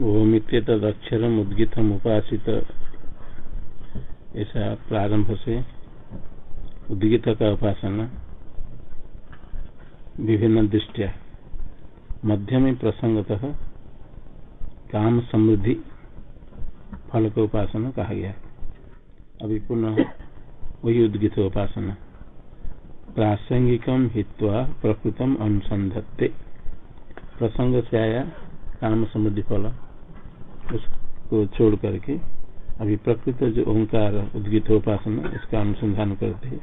ओमित तदक्षर उद्गितम उपासित। ऐसा प्रारंभ से उद्गित का उपासना। विभिन्न दृष्टिया। मध्य में प्रसंगतः काम समृद्धि फल का उपासना कहा गया। अभी पुनः वही उद्गित उपासना। प्रासंगिकम हित्वा प्रकृतम अनुसंधत्ते। प्रसंग से आया काम समृद्धि फल, उसको छोड़ करके अभी प्रकृत जो ओंकार उद्गित उपासना इसका अनुसंधान करते हैं।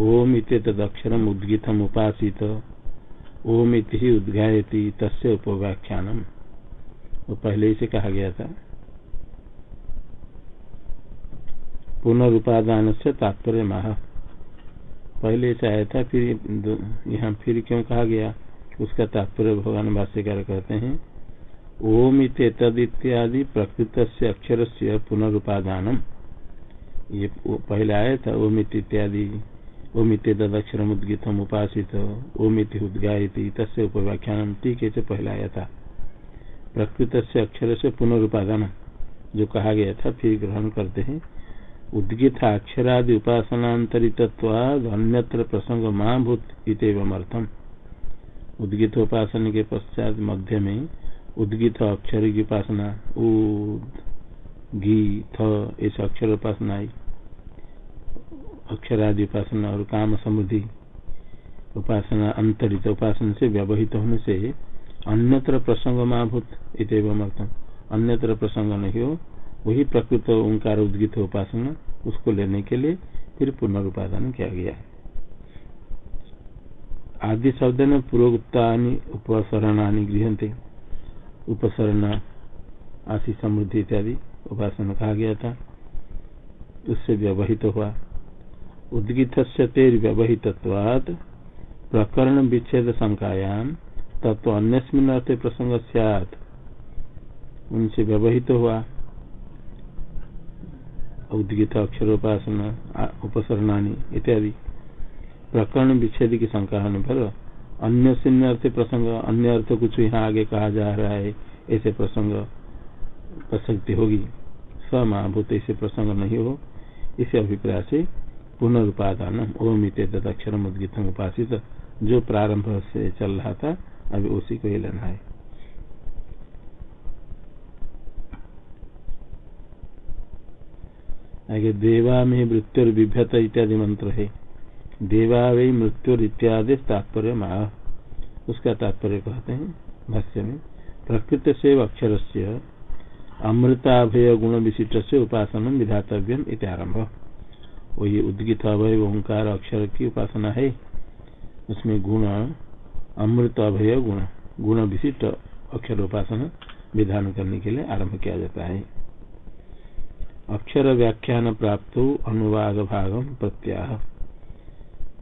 ओम इत तदक्षरम उद्गितम उपासित, ओम इत ही उद्गायती तस्य उपव्याख्यानम। वो पहले ही से कहा गया था। पुनरुपादान से तात्पर्य माह पहले से आया था, फिर यहाँ फिर क्यों कहा गया? उसका तात्पर्य भगवान भाष्यकार कहते हैं ओम इत्यादि प्रकृत से अक्षर से पुनरुपादान। ये पहले आया था, ओम इत्यादि ओमित तदक्षर उद्गितम उपासित ओमित उद्गायती तस्य उपव्याख्यान ठीक है पहले आया था। प्रकृत से अक्षर से पुनरुपादान, जो कहा गया था, फिर ग्रहण करते हैं। उद्गित अक्षरादि उपासनातरित अन्यत्र प्रसंग महाभूत इतम उद्गित उपासना के पश्चात मध्य में उद्गित अक्षर की उपासना उद घी थ ऐसे अक्षर उपासना आई अक्षरादि उपासना और काम समुद्धि उपासना, अंतरित उपासना से व्यवहित होने से अन्यत्र प्रसंग महाभूत इतम अन्यत्र प्रसंग नहीं हो, वही प्रकृत ओंकार उद्गित उपासना, उसको लेने के लिए फिर पुनरुपादान किया गया आदि शब्द ने पूर्वोक्ता उपसरणानी गृहते उपसरण आशी समृद्धि इत्यादि उपासना कहा गया था। उससे व्यवहित हुआ। उद्गित तेर व्यवहित प्रकरण विच्छेद शंकायाम तत्व अन्यस्मिन अर्थ प्रसंग उनसे व्यवहित हुआ। उद्गित अक्षरोपासना उपसरणानी इत्यादि। प्रकरण विच्छेद की शंका होने पर अन्य शून्य अर्थ प्रसंग अन्य अर्थ कुछ यहाँ आगे कहा जा रहा है, ऐसे प्रसंग प्रसक्ति होगी। समाभूत ऐसे प्रसंग नहीं हो। इसे अभिप्राय से पुनरुपादान ओमित अक्षर उद्गितम उपासित। जो प्रारंभ से चल रहा था, अभी उसी को ही लेना है। आगे, देवा में मृत्यु विभ्यत इत्यादि मंत्र है। देवा वे मृत्यु इत्यादि तात्पर्य उसका तात्पर्य कहते हैं, भाष्य में प्रकृत से अक्षर से अमृताभय गुण विशिष्ट से उपासना विधातव्यम इत्यारंभ वही उद्गित अभय ओंकार अक्षर की उपासना है। उसमें गुण अमृत अभय गुण गुण विशिष्ट अक्षर उपासना विधान करने के लिए आरंभ किया जाता है। अक्षर व्याख्यान प्राप्त अनुवाद भागम प्रत्याह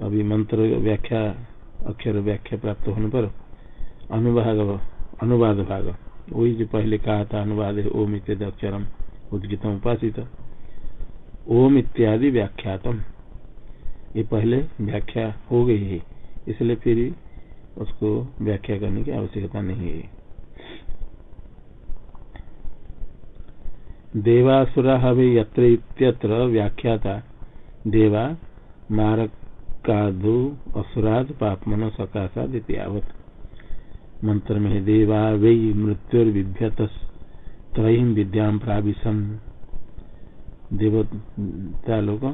अभी मंत्र व्याख्या, अक्षर व्याख्या प्राप्त होने पर अनुभाग, अनुवाद भाग। वही जो पहले कहा था, अनुवाद है, ओम इत्यादि अक्षरम, उद्गितम उपासित। ओम इत्यादि व्याख्यातम। ये पहले व्याख्या हो गई है, इसलिए फिर उसको व्याख्या करने की आवश्यकता नहीं है। देवासुरा हवे यत्र व्याख्याता। देवा, मारक कादु असुराद पापमन सकाशाद इतिवत मंत्र में देवा वे मृत्युर्विभ्यत त्रयीम विद्या प्राविशन। देवता लोग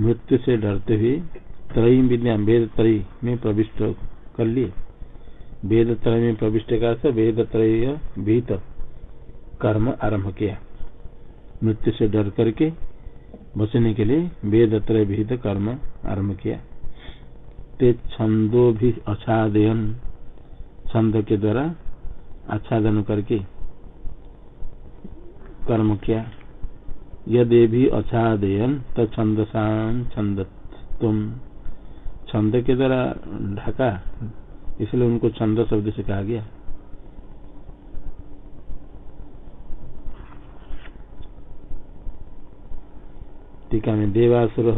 मृत्यु से डरते हुए त्रयी विद्या, वेद त्रय में प्रविष्ट कर लिए। वेद त्रय में प्रविष्ट का वेद त्रय भीत कर्म आरंभ किया। मृत्यु से डर करके बचने के लिए वेद त्रय भीत कर्म आरंभ किया। ते छंदो भी अछादयन छंद के द्वारा आच्छादन करके कर्म किया। यदि भी अछादयन तो छंदसान छंद तुम छंद के द्वारा ढका, इसलिए उनको छंद शब्द से कहा गया। टीका में देवासुर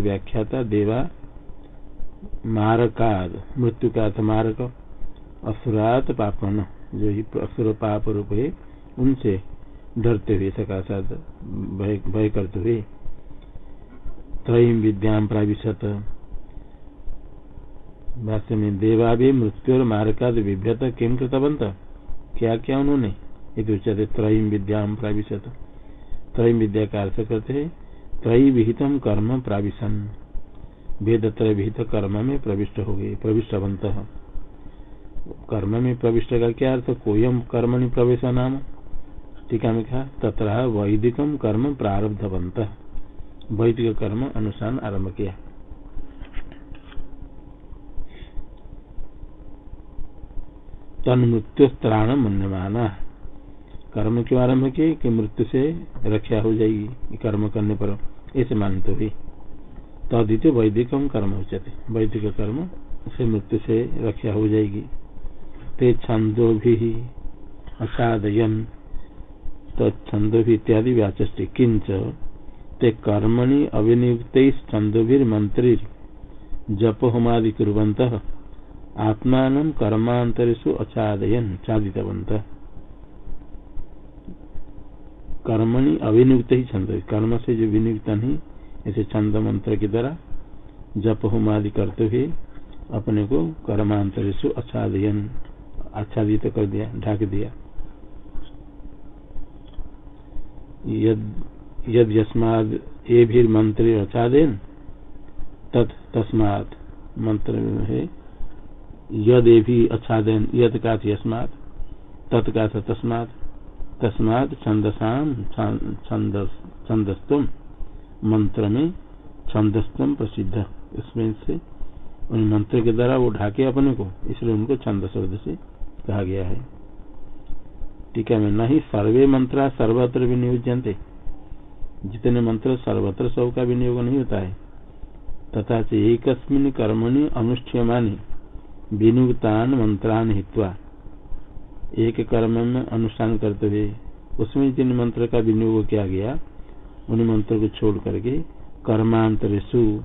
व्याख्याता, देवा मारकाद, मृत्यु का अर्थ मारक, असुरात पापन, जो ही असुर पाप रूप है, उनसे डरते हुए सका साथ भय करते हुए। त्रयी विद्या प्राविशत। भाष्य में, देवा भी मृत्यु और मारका विभ्यत किम कृतवंत क्या क्या उन्होंने? एक उच्चते त्रयी विद्या प्राविशत। त्रय विद्या का अर्थ करते है, त्रय विहितम कर्म प्राविशन। वेद त्रय विहित कर्म में प्रविष्ट हो गए प्रविष्टवंत कर्म में प्रविष्ट का क्या अर्थ? कोयम कर्म प्रवेश नाम। टीका में कहा तथा वैदिकम कर्म प्रारब्धवंत। वैदिक कर्म अनुसार आरंभ किया। तन मृत्यु त्राण मन्यमाना। कर्म क्यों आरंभ किए? कि मृत्यु से रक्षा हो जाएगी, कर्म करने पर। ऐसे मानते हुए। तदित वैदिकम कर्म उचते वैदिक कर्म से मृत्यु से रक्षा हो जाएगी। ते छंदो भी असादयन छंदो भी इत्यादि व्याचष्टि किंच ते कर्मणि अविनियुक्त छंदोभिर मंत्री जप होमादि कुरंत आत्मान कर्मांतरेशु अचादयन चादितवंत कर्मणि अभिनियुक्त ही छंद कर्म से जो विनियुक्त नहीं ऐसे छंद मंत्र की तरह जप होम आदि करते हुए अपने को कर्मांतरेशु आच्छादयन, आच्छादित तो कर दिया, ढाक दिया। यद यस्माद ये भी मंत्र आच्छादन तत् तस्मात। मंत्र है, यद ये भी आच्छादन यद का यस्मात तत्का तस्मात तस्मात छंदसाम छंदस्तम। मंत्र में छंदस्तम प्रसिद्ध। इसमें से उन मंत्र के द्वारा वो ढाके अपने को, इसलिए उनको छंद शब्द से कहा गया है। टीका में नहीं सर्वे मंत्र सर्वत्र विनियोजनते जितने मंत्र सर्वत्र सब का विनियोग नहीं होता है। तथा से एक कर्मणि अनुष्ठ्यमानी विनियुक्तान मंत्रान हित्वा। एक कर्म में अनुष्ठान करते हुए उसमें जिन मंत्र का विनियोग किया गया उन मंत्र को छोड़ करके कर्मांतरेशु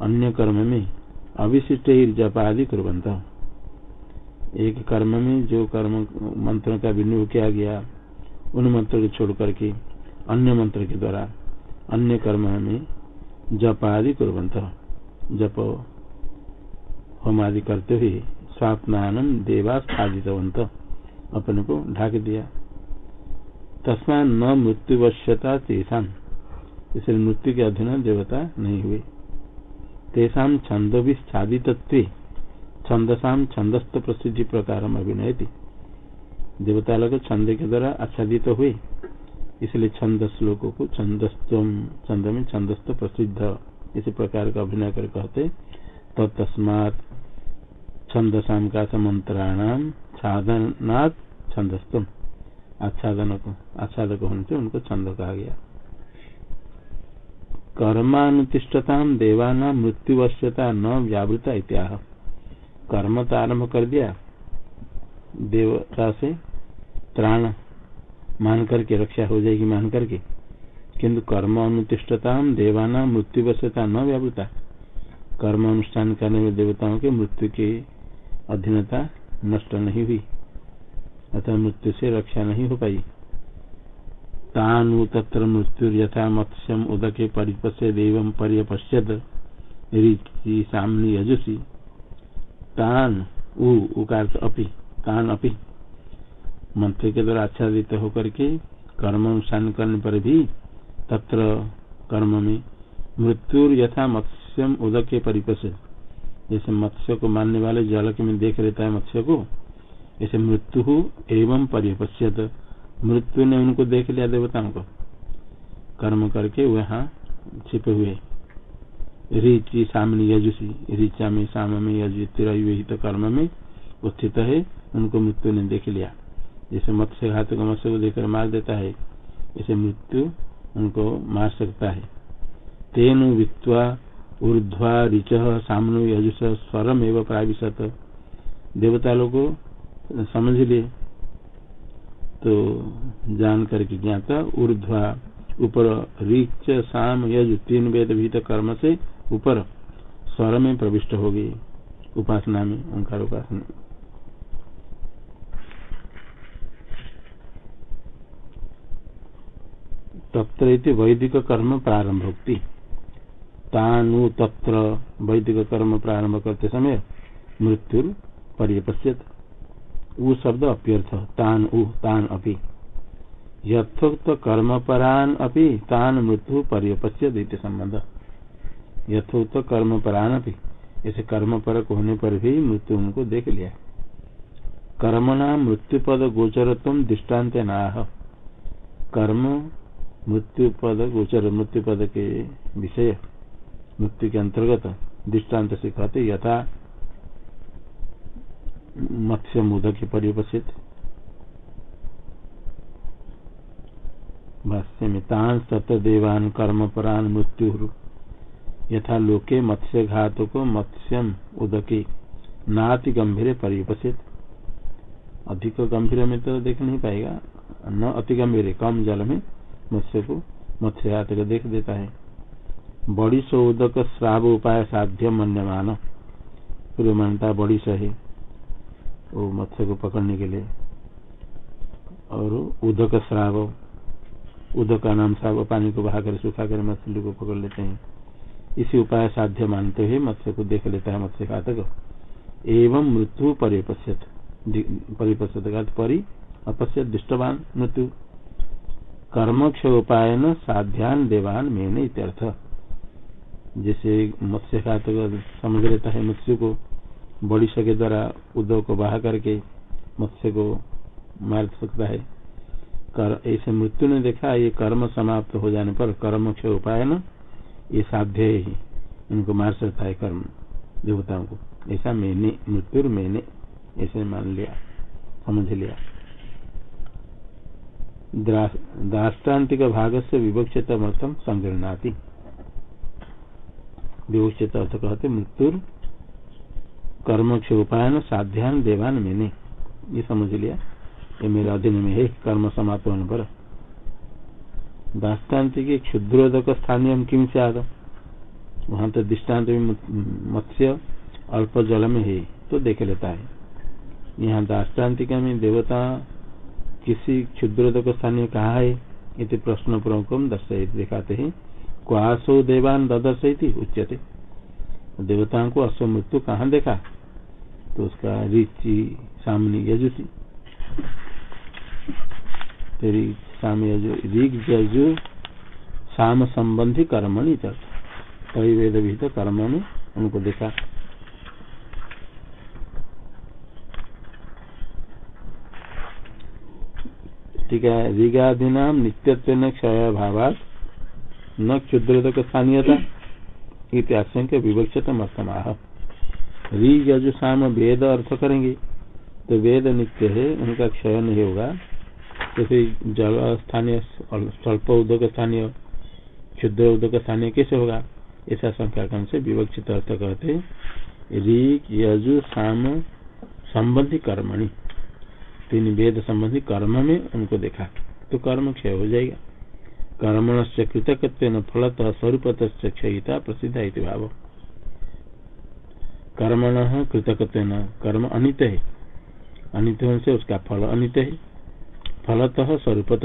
अन्य कर्म में अविशिष्ट ही जप आदि कुरबंत एक कर्म में जो कर्म, मंत्रों का विनियोग किया गया, उन मंत्र को छोड़ करके अन्य मंत्र के द्वारा अन्य कर्म में जप आदि कुरबंत जप, होम आदि करते हुए स्वात्मान देवास्थितवंत अपने को ढाक दिया। तस्मा न मृत्युवश्यता तेषा इसलिए मृत्यु के अधीन देवता नहीं हुए। तेषा छंद भी छादित छंदसा छंदस्थ प्रसिद्धि प्रकार अभिनय थी देवता लोग छंद के द्वारा आच्छादित तो हुए। इसलिए छंद श्लोकों को छंद में छंदस्थ प्रसिद्ध, इसी प्रकार का अभिनय कर कहते तो तस्मात छंदसाम का मंत्राणाम आच्छादनात् छंदस्तम आच्छादन को, आच्छादक होने से उनको छंद कहा गया। कर्मानुतिष्ठता देवाना मृत्युवश्यता न व्यावृता इत्याह। कर्म तो आरंभ कर दिया। देवता से त्राण मान करके, रक्षा हो जाएगी मान करके। किंतु कर्म अनुतिष्ठता देवाना मृत्युवश्यता न व्यावृता। कर्म अनुष्ठान करने में देवताओं के मृत्यु की अधीनता नष्ट नहीं हुई। अतः मृत्यु से रक्षा नहीं हो पाई। तानु तत्र मृत्यु यथा मत्स्यम उदके परिपश्य देव पर्यपश्यत। रीति सामनी यजुषी। तान उकार अपि, तान अपि। मंत्र के द्वारा आच्छादित होकर के कर्म अनुष्ठान करने पर भी तत्र कर्म में मृत्यु यथा मत्स्यम उदक परिपश्य जैसे मत्स्य को मानने वाले जल के में देख लेता है मत्स्य को ऐसे मृत्यु एवं परिपश्यत मृत्यु ने उनको देख लिया देवताओं को। कर्म करके वहाँ छिपे हुए। रीति सामने यजुषी। ऋचा में साम में यजु यजुत कर्म में उत्थित है। उनको मृत्यु ने देख लिया। जैसे मत्स्य घात को मत्स्य को देखकर मार देता है, ऐसे मृत्यु उनको मार सकता है। तेन वित्वा ऊर्ध्वा ऋच सामनो यजुष स्वरम एवं प्राविशत। देवता लोग समझ लिए तो जान करके ज्ञाता, ऊर्ध्वा ऊपर रिच, साम, यज, तीन वेद, भीत, कर्म से ऊपर स्वर में प्रविष्ट हो गई उपासना में, ओंकार उपासना तत्र वैदिक कर्म प्रारंभोक्ति तानु तत्र वैदिक कर्म प्रारंभ करते समय मृत्यु पर्यपश्यत। उ शब्द अप्यर्थ तान उ, तान अपि। यथोक्त कर्म परान अपि, तान मृत्यु पर्यपश्यत संबंध। यथोक्त कर्म परान अपि। ऐसे कर्म पर होने पर भी मृत्यु उनको देख लिया कर्मणा मृत्यु पद गोचर तुम दृष्टांत नाह। कर्म मृत्यु पद गोचर मृत्यु पद के विषय, मृत्यु के अंतर्गत दृष्टांत से कहते यथा मत्स्य मोदक परिपसित भाष्य में तान सत देवान कर्म परान मृत्यु। यथा लोके मत्स्य घात को मत्स्यम उदके। नाति गंभीर परिपसित अधिक गंभीर में तो देख नहीं पाएगा। न अति गंभीर कम जल में मत्स्य को मत्स्य घात को देख देता है। बड़ी सो उदक श्राव उपाय साध्य मन्यमान पूर्व मानता बड़ी सही। वो मत्स्य को पकड़ने के लिए। और उदक श्राव, उदक का नाम श्राव, पानी को बहा कर सुखा कर मछली को पकड़ लेते हैं। इसी उपाय साध्य मानते हुए मत्स्य को देख लेता है मत्स्य घातक। एवं मृत्यु परिपश्यत परिपश्यत परि, अपश्यत दृष्टवान मृत्यु। कर्मक्ष उपाय न साध्यान देवान मेन इत्यर्थ। जैसे मत्स्य घातक समझ लेता है मत्स्य को बड़ी के द्वारा उदय को बहा करके मत्स्य को मार सकता है। कर, ऐसे मृत्यु ने देखा, ये कर्म समाप्त हो जाने पर कर्म क्षय उपाय न, ये साध्य ही इनको मार सकता है कर्म, देवताओं को। ऐसा मैंने, मृत्यु मैंने ऐसे मान लिया, समझ लिया। दाष्टान्तिक भाग से विवक्षित मतम संग्रहणाती विवक्षित अर्थ कहते मृत्यु कर्म उपायन साध्यान देवान मैंने। ये समझ लिया ये मेरे अधीन में है कर्म समाप्त होने पर दाष्टान्त के क्षुद्रोदक स्थानीय किम से आद वहाँ तो दृष्टांत में मत्स्य अल्प जल में है तो देख लेता है। यहाँ दाष्टान्तिका में देवता किसी क्षुद्रोदक स्थानीय कहा है? इति प्रश्न प्रमुख दर्शय दिखाते हैं। क्वासो देवान ददर्शयती, उच्यते। देवताओं को अश्व मृत्यु कहाँ देखा? तो उसका रिचि सामनी यजु ऋग यजु, साम संबंधी कर्मणि कई वेद विहित कर्म में उनको देखा। ठीक है ऋगादीना नित्यत्व क्षय भावात, न क्षुद्रोदक स्थानीयता। इत्याशंक विवक्षित मस्तमाह री यजुषाम वेद अर्थ करेंगे। तो वेद नित्य है, उनका क्षय नहीं होगा। तो जल स्थानीय, स्वल्प उद्योग स्थानीय क्षुद्र उद्योग स्थानीय कैसे होगा? ऐसा संख्या से विवक्षित अर्थ कहते ऋग यजु साम संबंधी कर्मणि। तीन वेद संबंधी कर्म में उनको देखा। तो कर्म क्षय हो जाएगा। कर्मण से कृतकत्व फलत स्वरूपत क्षयिता प्रसिद्ध भाव। कर्मण कृतकत्व कर्म अनित। है अनित से उसका फल अनित। है फलतः स्वरूपत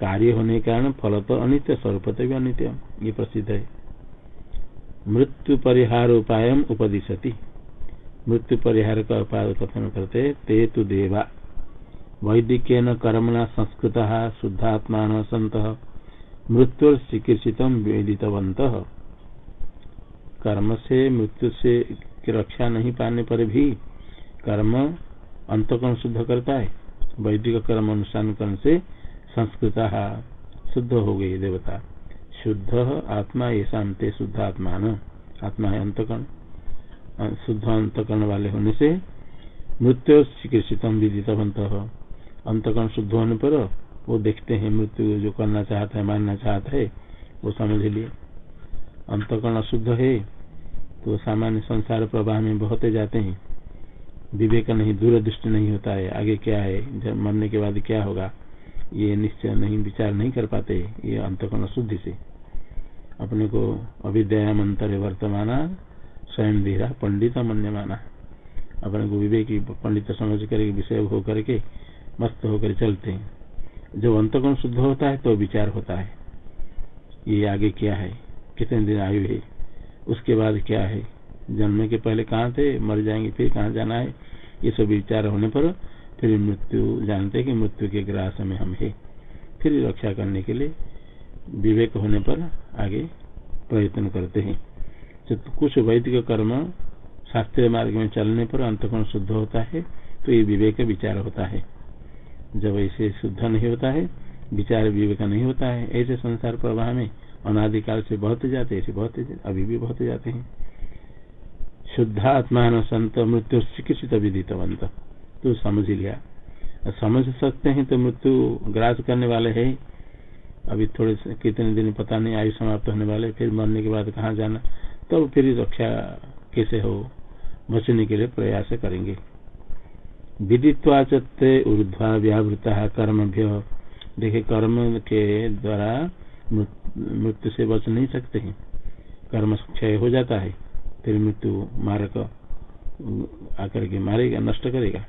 कार्य होने के कारण फलत अनित्य स्वरूपत भी अनित्य ये प्रसिद्ध है। मृत्यु परिहार उपाय उपदिशति। मृत्यु परिहार का उपाय कथन करते? ते तु देवा। वैदिक कर्मणा संस्कृत शुद्धात्मा सत मृत्यु चिकित्सित वेदितवंत कर्म से मृत्यु से रक्षा नहीं पाने पर भी कर्म अंतकरण शुद्ध करता है। वैदिक कर्म अनुष्ठान करने से संस्कृत शुद्ध हो गई देवता। शुद्ध आत्मा ये शांति, शुद्ध आत्मा न आत्मा है अंतकरण। शुद्ध अंतकरण वाले होने से मृत्यु चिकित्सित विदितवंत अंतकरण शुद्ध होने पर वो देखते हैं मृत्यु जो करना चाहता है, मानना चाहता है, वो समझ लिए। अंतकरण अशुद्ध है तो सामान्य संसार प्रवाह में बहते जाते हैं। विवेक नहीं, दूरदृष्टि नहीं होता है, आगे क्या है मरने के बाद क्या होगा, ये निश्चय नहीं, विचार नहीं कर पाते, ये अंतकरण शुद्धि से। अपने को अविद्या मंत्र वर्तमाना स्वयं धीरा पंडित मन्य माना अपने को विवेक, पंडित समझ करके, विषय हो करके मस्त होकर चलते हैं। जब अंतकोण शुद्ध होता है तो विचार होता है, ये आगे क्या है, कितने दिन आयु है, उसके बाद क्या है जन्म के पहले कहाँ थे, मर जाएँगे, फिर कहाँ जाना है, ये सब विचार होने पर फिर मृत्यु, जानते कि मृत्यु के ग्रास में हम है। फिर रक्षा करने के लिए विवेक होने पर आगे प्रयत्न करते हैं। तो कुछ वैदिक कर्म शास्त्रीय मार्ग में चलने पर अंतकोण शुद्ध होता है तो ये विवेक विचार होता है। जब ऐसे शुद्ध नहीं होता है, विचार विवेक नहीं होता है, ऐसे संसार प्रवाह में अनादिकाल से बहुत जाते, ऐसे बहुत अभी भी बहुत जाते हैं। शुद्धात्मा संत मृत्यु चिकित्सित विदितवंत। तो समझ लिया। समझ सकते हैं तो मृत्यु ग्रास करने वाले है। अभी थोड़े कितने दिन पता नहीं, आयु समाप्त होने वाले, फिर मरने के बाद कहाँ जाना, तब तो फिर रक्षा कैसे हो, बचने के लिए प्रयास करेंगे। विदित्वाचते ऊर्ध्वा व्यावृता कर्म देखे कर्म के द्वारा मृत्यु से बच नहीं सकते हैं। कर्म क्षय हो जाता है, फिर मृत्यु मारक, आकर के मारेगा, नष्ट करेगा।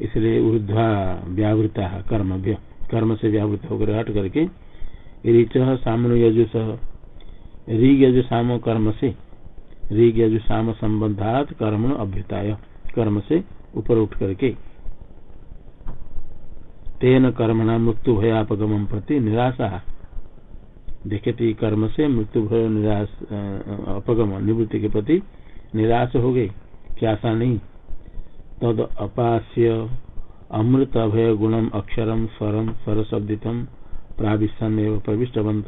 इसलिए ऊर्ध्वा व्यावृता कर्म कर्म से व्यावृत होकर हट करके, ऋच सामन यजुस ऋग यजु साम कर्म से। ऋग यजु साम संबंधात कर्म अभ्युताय। कर्म से ऊपर उठ करके, तेन कर्मणा मृत्यु भयापगम प्रति निराशा। देखे थे कर्म से मृत्यु भय निराश अपगम, निवृत्ति के प्रति निराश हो गई क्या आशा नहीं? तद अपास्य अमृत अभय गुणम अक्षरम स्वरम स्वर शब्दितम प्राविशन एवं प्रविष्टवंत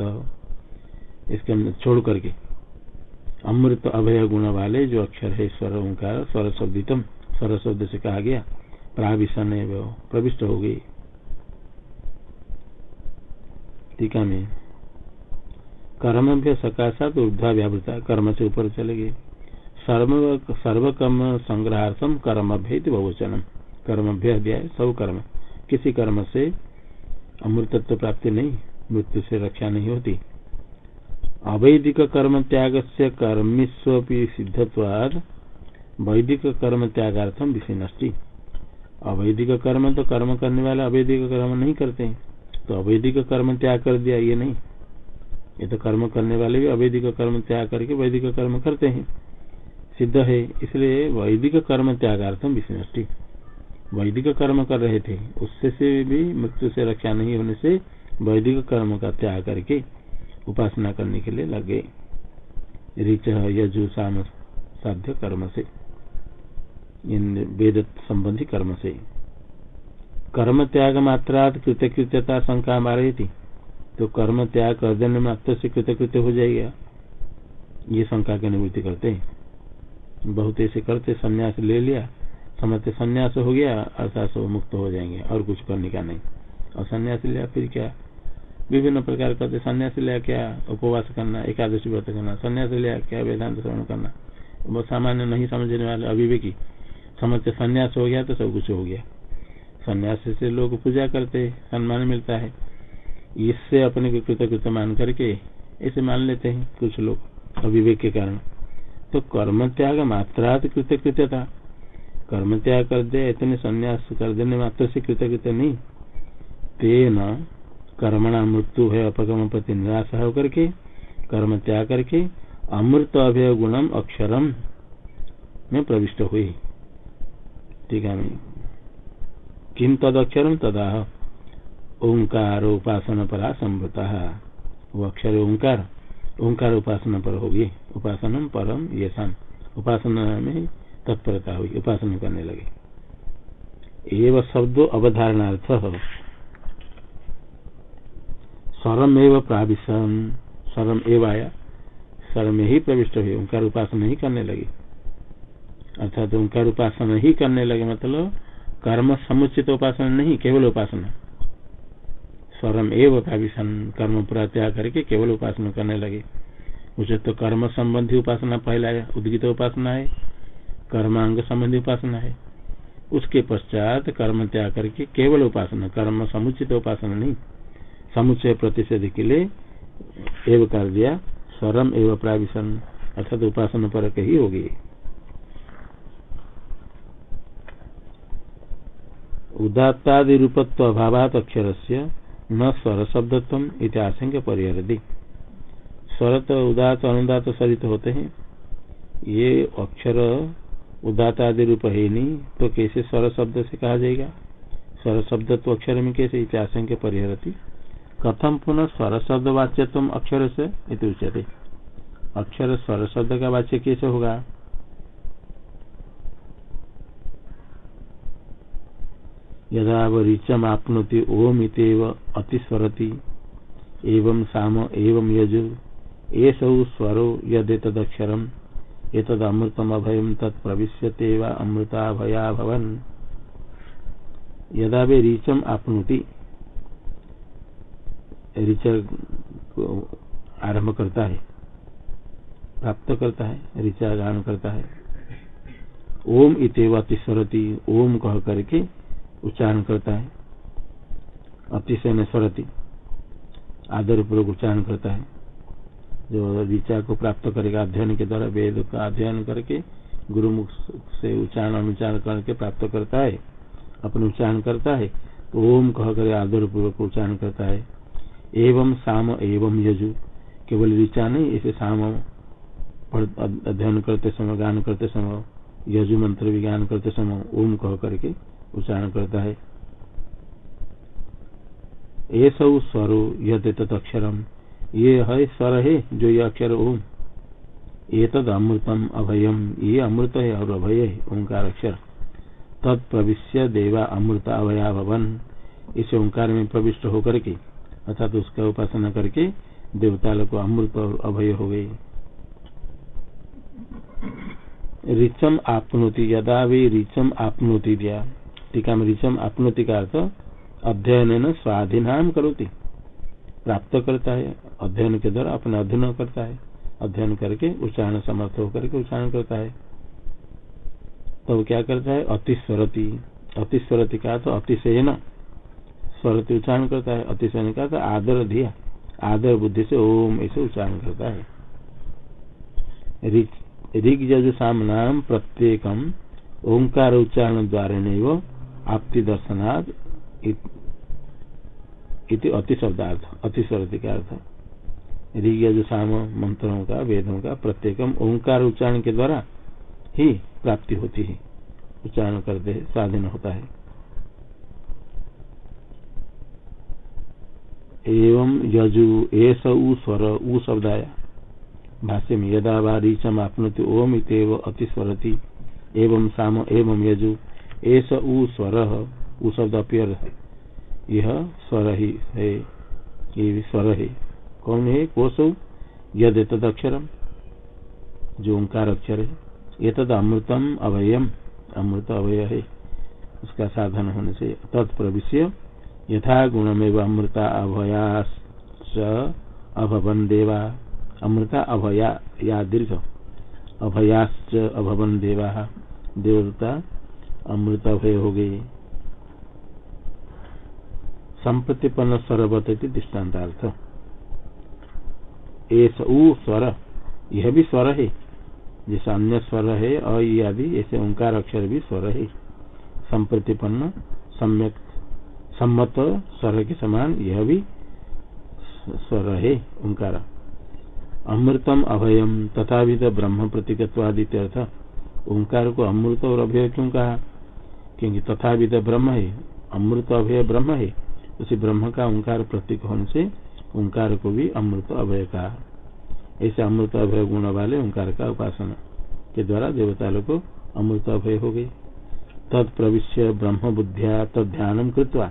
इसके छोड़ करके, अमृत अभय गुण वाले जो अक्षर है, स्वर, ओंकार स्वर शब्दितम शब्द से कहा गया, प्राविशन प्रविष्ट हो गई। टीका में कर्म भी सकाशात ऊर्धा व्यावृता कर्म से ऊपर चले गए। सर्व कर्म संग्रहार्थम कर्म भेद बहुवचनम। कर्म अध्याय, सब कर्म। किसी कर्म से अमृतत्व प्राप्ति नहीं, मृत्यु से रक्षा नहीं होती। अवैदिक कर्म त्याग से कर्मिस्व सिद्धत्वाद वैदिक कर्म त्यागार्थम विषय नष्टि। अवैदिक कर्म तो कर्म करने वाले अवैदिक कर्म नहीं करते हैं। तो अवैदिक कर्म त्याग कर दिया, ये नहीं। ये तो कर्म करने वाले भी अवैदिक कर्म त्याग करके वैदिक कर्म करते हैं। सिद्ध है, इसलिए वैदिक कर्म त्यागार्थम विष्णि वैदिक कर्म कर रहे थे, उससे से भी मृत्यु से रक्षा नहीं होने से वैदिक कर्म का त्याग करके उपासना करने के लिए लगे। ऋच, यजु, साम, साध्य कर्म से। इन वेद संबंधी कर्म से। कर्म त्याग मात्रा कृतकृत्यता शंका मारे थी तो कर्म त्याग कर देने मात्र से कृतकृत्य हो जाएगा। ये शंका की अनुभूति करते हैं। बहुत ऐसे करते, संन्यास ले लिया समझते संन्यास हो गया, अर्थात मुक्त हो जाएँगे और कुछ करने का नहीं। और संन्यास लिया, फिर क्या? विभिन्न प्रकार करते, संन्यास लिया क्या? उपवास करना, एकादशी व्रत करना, संन्यास लिया क्या? वेदांत श्रवण करना। वो सामान्य नहीं समझने वाले अभिवेकी समझते संन्यास हो गया तो सब कुछ हो गया। संन्यास से लोग पूजा करते, सम्मान मिलता है। इससे अपने को कृतकृत मान करके ऐसे मान लेते हैं कुछ लोग अविवेक के कारण। तो कर्म त्याग मात्रा कृतकृत्यता कर्म त्याग कर दे, इतने संन्यास कर देने मात्र से कृतकृत्य नहीं। तेन कर्मणा मृत्यु है, अपगम प्रति निराश होकर के कर्म त्याग करके अमृत अभय गुणम अक्षरम में प्रविष्ट हुई। ठीक है किम तद अक्षरम तदा ओंकार उपासना पर संभृता वो अक्षर ओंकार ओंकार उपासना पर होगी उपासना परम ये शाम उपासना में तत्परता हुई उपासना करने लगे। एवं शब्द अवधारणार्थ स्वरम एवं प्राविशन स्वरम एवं आया स्वर में ही प्रविष्ट हुई ओंकार उपासना ही करने लगे। अर्थात ओंकार उपासना ही करने लगे मतलब कर्म समुचित उपासना नहीं, केवल उपासना। स्वरम एवं काविशन कर्म पूरा त्याग करके केवल उपासना करने लगे। उसे तो कर्म संबंधी उपासना पहला है, उद्गित उपासना है, कर्मांग संबंधी उपासना है। उसके पश्चात कर्म त्याग करके केवल उपासना, कर्म समुचित उपासना नहीं। समुचय प्रतिषेध के लिए एवं कर दिया, स्वरम एवं प्राविशन अर्थात उपासना पर ही होगी। उदात्तादि रूपत्व अभावात अक्षर से न स्वर शब्दत्व इतिहास परिहरती स्वर तो उदात अनुदात सरित होते हैं। ये अक्षर उदात आदि रूप है नहीं तो कैसे स्वर शब्द से कहा जाएगा? स्वर शब्द तो अक्षर में कैसे? इतिहास के परिहरती कथम पुनः स्वर शब्द वाच्य तुम अक्षर से? उच्यते। अक्षर स्वर शब्द का वाच्य कैसे होगा? यदा ऋचम आपनोति ओम इतव अतिस्वरति। एवं साम, एवं यजु। एसौ स्वरो यदेतदक्षरम। एतद अमृतम अभयम तत्प्रविश्यते वा अमृता भया भवन यदा वे रीचम आपनुति ऋच आरंभ करता है, प्राप्त करता है ऋचा गान करता है। ओम इतव अतिस्वरती, ओम कह करके उच्चारण करता है। अतिशय ने स्वरती आदर पूर्वक उच्चारण करता है। जो ऋचा को प्राप्त करेगा अध्ययन के द्वारा, वेद का अध्ययन करके, गुरुमुख से उच्चारण अनुच्चारण करके प्राप्त करता है, अपने उच्चारण करता है तो ओम कह कर आदर पूर्वक उच्चारण करता है। एवं साम एवं यजु। केवल ऋचा नहीं, इसे साम अध्ययन करते समय, गान करते समय, यजु मंत्र भी गान करते समय ओम कह करके उच्चारण करता है। ये सब स्वरो यह तत्क्षरम। ये है स्वर है जो ये अक्षर ओम। ये तद अमृतम अभयम। ये अमृत है और अभय है, ओंकार अक्षर। तद प्रविश्य देवा अमृत अभया भवन इस ओंकार में प्रविष्ट होकर के, अर्थात उसका उपासना करके, देवता को अमृत और अभय हो गई रिचम आपनोति, यदा वे रिचम आपनोति दिया। टीका में रिचम आपनोति का अर्थ अध्ययन स्वाधीन करोती। प्राप्त करता है, अध्ययन के द्वारा अपने अध्ययन करता है, अध्ययन करके उच्चारण समर्थ होकर के उच्चारण करता है। तो क्या करता है? अतिस्वरती। अतिस्वरती का तो अतिशय न स्वरती उच्चारण करता है, अतिशयन का तो आदर दिया। आदर बुद्धि से ओम ऐसे उच्चारण करता है। ऋग यजुषाम नाम प्रत्येकम ओंकार उच्चारण द्वारा आपति दर्शनाद इति अति शब्दार्थ अति का अर्थ ऋग साम मंत्रों का, वेदों का प्रत्येकम ओंकार उच्चारण के द्वारा ही प्राप्ति होती है। उच्चारण करते साधन होता है। एवं यजु एस उ स्वर, उ शब्द आया भाष्य में यदा वारीचम आपनोति ओम इतव अतिस्वरती। एवं साम, एवं यजु एस उ स्वर, उ शब्द अपियर यह स्वर ही है, ये स्वर है कौन है? कोसौ यद तद अक्षरम। जो ओंकार अक्षर है ये तद अमृतम अभयम अमृत अभय है। उसका साधन होने से तत्प्रविश्य, यथा गुण में अमृता अभयास अभवन देवा। अमृता अभया, या दीर्घ। अभयाश्च अभवन देवा। देवता अमृत अभय हो गई। संप्रतिपन्न स्वरवत दृष्टान्तार्थ स्वर यह भी स्वर है। जैसे अन्य स्वर है आदि, ऐसे ओंकार अक्षर भी स्वर है। संप्रतिपन्न सम्यक, सम्मत स्वर के समान यह भी स्वर है, ओंकार। अमृतम अभयम तथा ब्रह्म प्रतीकत्वादित अर्थ ओंकार को अमृत और अभय क्यों कहा? क्योंकि तथा ब्रह्म है, अमृत अभय ब्रह्म है, उसी ब्रह्म का ओंकार प्रतीक होने से ओंकार को भी अमृत अभय का ऐसे अमृत अभय गुण वाले ओंकार का उपासना के द्वारा देवता लोग को अमृत अभय हो गई तत्प्रविश्य ब्रह्म बुद्धिया तद ध्यान कृत्वा,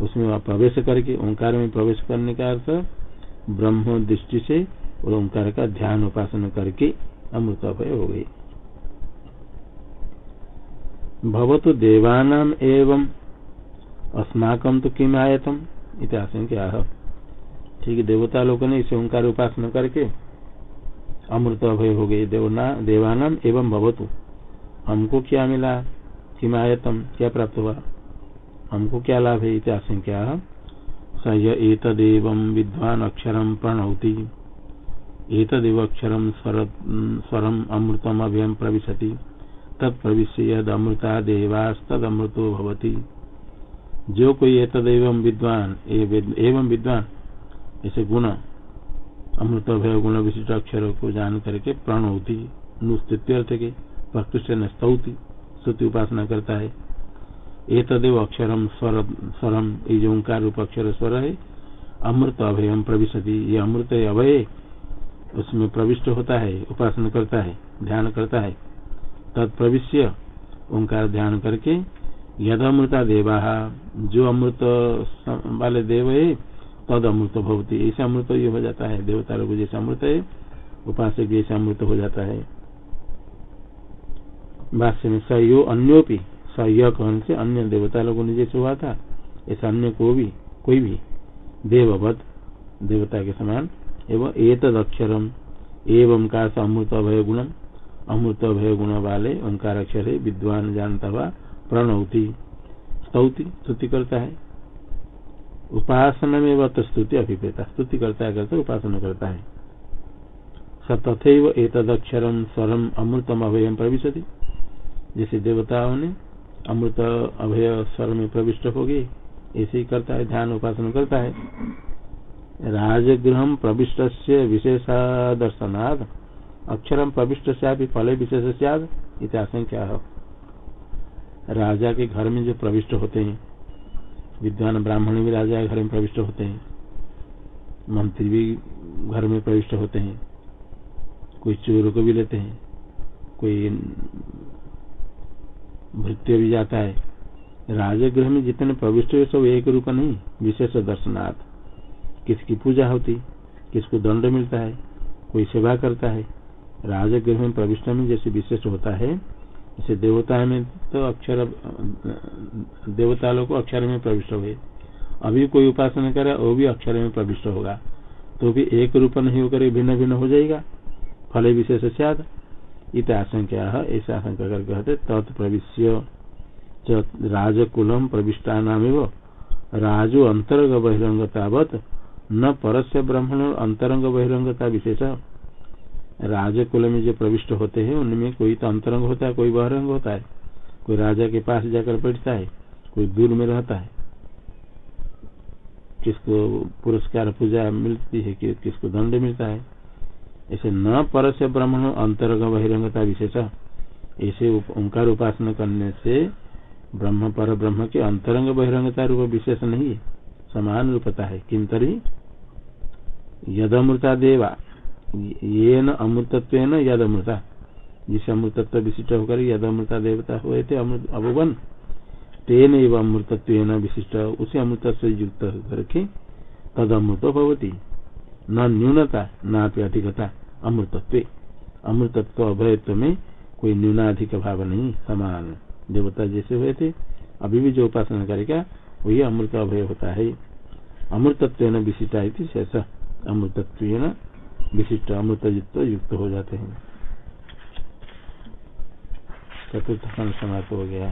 उसमें वह प्रवेश करके, ओंकार में प्रवेश करने का अर्थ, ब्रह्म दृष्टि से ओंकार का ध्यान उपासना करके अमृत अभय हो गई भवतु देवानाम एवं अस्माकम तो किम आयतम? इतिहास क्या है ठीक देवता लोग ने इसे ओंकार उपासना करके अमृत अभय हो गए। देवना, देवानम एवं भवतु। हमको क्या मिला? किम आयतम? क्या प्राप्त हुआ? हमको क्या लाभ है? इतिहास क्या है स एतदेव विद्वान अक्षरम प्रणौति। एतदेव अक्षरम स्वरम अमृतम अभयम प्रविशति। तत्प्रविश्य यद अमृता देवास्तमृतो भवती। जो कोई एतद एवं विद्वान एवं विद्वान ऐसे गुण अमृत भय गुण विशिष्ट अक्षर को जान करके प्रण होती नुस्तित्व के प्रकृष्ट न स्तौति स्तुति उपासना करता है। ये तदेव अक्षरम स्वर स्वरम ये जो ओंकार रूप अक्षर स्वर है, अमृत अभयम प्रविशति। ये अमृत अभय, उसमें प्रविष्ट होता है, उपासना करता है, ध्यान करता है। तत्प्रविश्य ओंकार ध्यान करके यद अमृता देवा, जो अमृत वाले देव है, तद अमृत भवती। ऐसे अमृत ये हो जाता है। देवता लोग जैसे अमृत है, उपासक जैसे अमृत हो जाता है। भाष्य में सयो अन्योपी सह्य कहन से अन्य देवता लोगों ने जैसे हुआ था, ऐसा अन्य को भी, कोई भी देववत, देवता के समान, एवं एतद अक्षरम एवं का अमृत अभय गुणम अमृत अभय गुण वाले, ओंकार अक्षर है विद्वान जानता हुआ प्रणौति। स्तौति, स्तुति करता है। उपासना में वह स्तुति अभिप्रेता। स्तुति करता है, करता उपासना करता है। स तथैव एतदक्षरम स्वरम अमृतम अभयम प्रविशति। जैसे देवताओं ने अमृत, अभय, स्वर में प्रविष्ट हो गए, ऐसे ही करता है, ध्यान, उपासना करता है। राजगृह प्रविष्ट से विशेषादर्शनाद अक्षरम प्रविष्ट से फल विशेष सद है। राजा के घर में जो प्रविष्ट होते हैं, विद्वान ब्राह्मण भी राजा के घर में प्रविष्ट होते हैं, मंत्री भी घर में प्रविष्ट होते हैं, कोई चोर को भी लेते हैं, कोई भृत्य भी जाता है। राजगृह में जितने प्रविष्ट हुए सब एक रूप नहीं, विशेष दर्शनार्थ। किसकी पूजा होती, किसको दंड मिलता है, कोई सेवा करता है राजगृह में प्रविष्ट में जैसे विशेष होता है। जैसे देवता में तो अक्षर देवता लोग अक्षर में प्रविष्ट हुए अभी कोई उपासना करे, वो भी अक्षर में प्रविष्ट होगा। तो भी एक रूप नहीं होकर भिन्न भिन्न हो जाएगा। फल विशेष सद इत आशंका ऐसा आशंका कर कहते तत्प्रविश्य राजकुलम प्रविष्टा नाम राजो अंतर्ग बहिरंगतावत न परस्य ब्राह्मण अंतरंग बहिरंगता विशेष। राजकुल में जो प्रविष्ट होते हैं, उनमें कोई तो अंतरंग होता है, कोई बहिरंग होता है। कोई राजा के पास जाकर बैठता है, कोई दूर में रहता है। किसको पुरस्कार पूजा मिलती है, कि किसको दंड मिलता है। ऐसे न पर से ब्राह्मण, अंतरंग बहिरंगता विशेष। ऐसे ओंकार उपासना करने से ब्रह्म पर ब्रह्म के अंतरंग बहिरंगता रूप विशेष नहीं है। समान रूपता है। किम तरी? यदमृता देवा। ये न अमृतत्व न यद अमृता जिसे अमृतत्व विशिष्ट होकर यद अमृता देवता हुए थे, अमृत अभुवन। तेन एवं अमृतत्व न विशिष्ट, उसे अमृत से युक्त करके तद अमृत भवती। न न्यूनता, न अधिकता, अमृतत्व। अमृतत्व अभयत्व में कोई न्यूनाधिक भाव नहीं, समान। देवता जैसे हुए थे, अभी भी जो उपासना करेगा, वही अमृत अभय होता है। अमृतत्व विशिष्टा शेष। अमृतत्व विशिष्ट अमृत युक्त युक्त हो जाते हैं। चतुर्थ खंड समाप्त हो गया।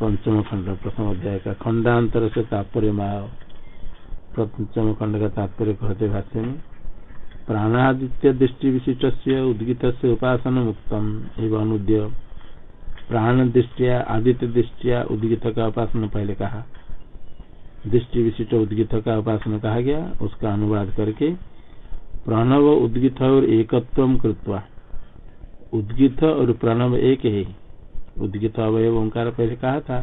पंचम खंड, प्रथम अध्याय का खंडांतर से तात्पर्य पंचम खंड का तात्पर्य कहते भाष्य में, प्राणादित्य दृष्टि विशिष्ट से उद्गित से उपासन मुक्तम एवं अनुद्य प्राण दृष्टिया, आदित्य दृष्टिया, उद्गित का उपासना पहले कहा। दृष्टि विशिष्ट उद्गित का उपासना कहा गया, उसका अनुवाद करके प्रणव उद्गित और एकत्व कृत्वा। उद्गित और प्रणव एक है। उद्गित अवय ओंकार पहले कहा था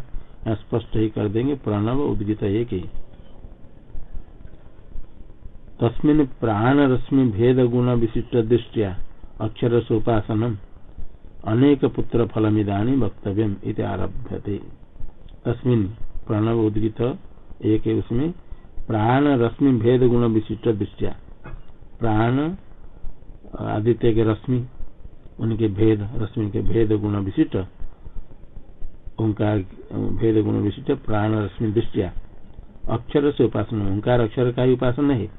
स्पष्ट ही कर देंगे, प्रणव उद्गित एक ही। तस्मिन प्राण रश्मि भेद गुण विशिष्ट दृष्टिया अक्षर सोपासनम, अनेक पुत्र फलमिदानी वक्तव्यम इति आरभ्य तस्मिन प्रणव उद्गित एक उसमें प्राण रश्मि भेद गुण विशिष्ट दृष्टिया प्राण, आदित्य के रश्मि, उनके भेद, रश्मि के भेद गुण विशिष्ट, ओंकार, भेद गुण विशिष्ट, प्राण, रश्मि दृष्टिया। अक्षर से उपासना, ओंकार अक्षर का ही उपासना है।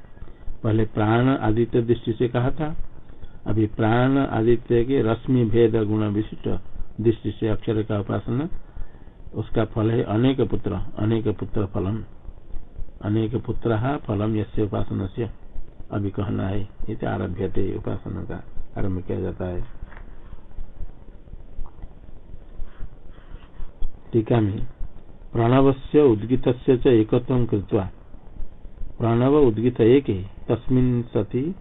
पहले प्राण, आदित्य दृष्टि से कहा था। अभी प्राण, आदित्य के रश्मि भेद गुण विशिष्ट दृष्टि से अक्षर का उपासना, उसका फल है अनेक पुत्र अनेक पुत्र फलम। अनेक पुत्र फलम यसे उपासना से अभी कहना है ये आरभ्य थे उपासना का आरंभ किया जाता है। टीका में प्रणव से उद्गित एक प्रणव उद्गित एक ही, तस्मिन सती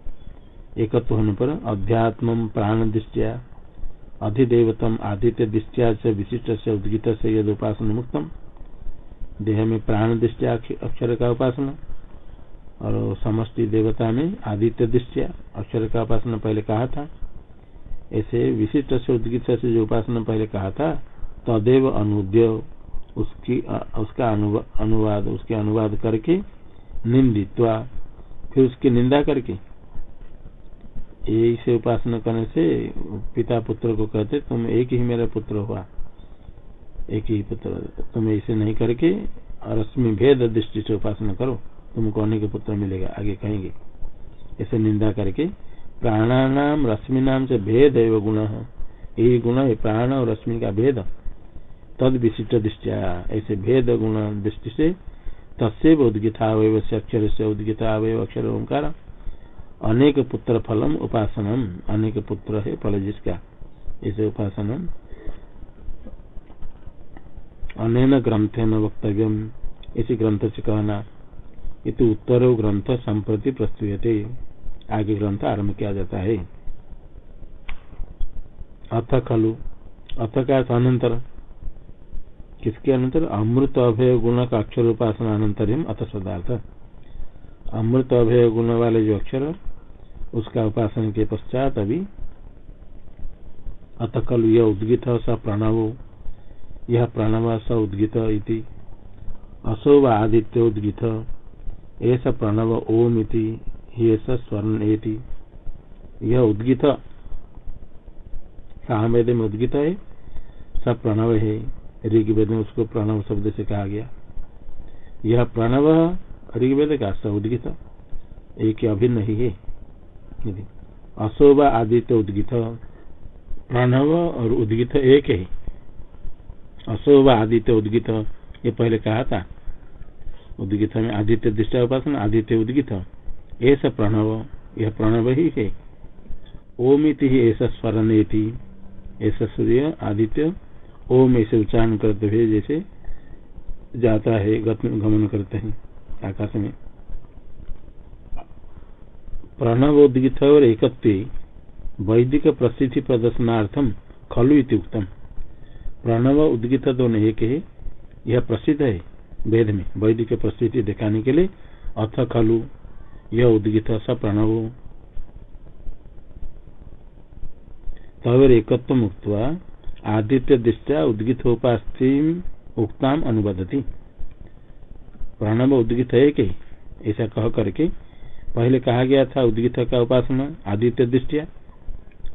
पर अध्यात्म प्राण दृष्टिया अधिदेवतम आदित्य दृष्टिया से विशिष्ट से उद्गित से यद उपासना मुक्तम देह में प्राण दृष्टिया अक्षर का उपासना। और समष्टि देवता में आदित्य दृष्टिया अक्षर का उपासना पहले कहा था। ऐसे विशिष्ट से उद्गित से जो उपासना पहले कहा था, तदेव अनुद्य उसकी उसका अनुवाद, उसके अनुवाद करके निंदित्वा, फिर उसकी निंदा करके। यही से उपासना करने से पिता पुत्र को कहते, तुम एक ही मेरा पुत्र हुआ। एक ही पुत्र, तुम ऐसे नहीं करके रश्मि भेद दृष्टि से उपासना करो। तुमको अनेक पुत्र मिलेगा। आगे कहेंगे, ऐसे निंदा करके प्राणानाम रश्मि नाम से भेद है वो गुण। यही गुण है प्राण और रश्मि का भेद। तद विशिष्ट दृष्टिया ऐसे भेद गुण दृष्टि से तस्व उद्गिता अवय से अक्षर से उद्गिता अवय अक्षर ओंकार। अनेक पुत्र फलम उपासनम। अनेक पुत्र है फल जिसका। इसे उपासनम। अन ग्रंथ न वक्तव्य इसी ग्रंथ से कहना इति उत्तर ग्रंथ संप्रति प्रस्तुत आगे ग्रंथ आरंभ किया जाता है। अथ खलु। अथ का अनंतर। किसके अनंतर? अमृत अभय गुण का अक्षर उपासना अनंतर अथ सदार्थ अमृत अभय गुण वाले जो अक्षर, उसका उपासन के पश्चात अभी अत कल यह उद्गित स प्रणव। यह प्रणव स उद्गित असो व आदित्य उद्गित। ऐसा प्रणव ओम इति स्वर्ण यह उद्गित सामवेद में उद्गित है। सब प्रणव है। ऋग्वेद में उसको प्रणव शब्द से कहा गया। यह प्रणव ऋग्वेद का स उद्गित। एक अभिन्न ही है। अशोभ आदित्य उद्गित, प्रणव और उद्गित एक है। अशोभ आदित्य उद्गित, ये पहले कहा था। उद्गित में आदित्य दृष्टि उपासना, आदित्य उद्गित। ऐसा प्रणव, यह प्रणव ही है। ओमिति ही ऐसा स्वरण ऐसा सूर्य आदित्य ओम ऐसे उच्चारण करते हुए जैसे जाता है गमन करते हैं आकाश में। प्रणवोद्गित और एकत्व, वैदिक प्रसिद्धि प्रदर्शनार्थम खलु इति उत्तम प्रणव उद्गित दोनों एक है, यह प्रसिद्ध है। वेद में, वैदिक प्रसिद्धि दिखाने के लिए। अथ खलु, यह उद्गित स प्रणव। तवर एकत्व मुक्त आदित्य दृष्टिया उद्गित उपास्थि उक्ताम अनुबदती प्रणव उद्गित है कि ऐसा कह करके, पहले कहा गया था उद्गित का उपासना, आदित्य दृष्टिया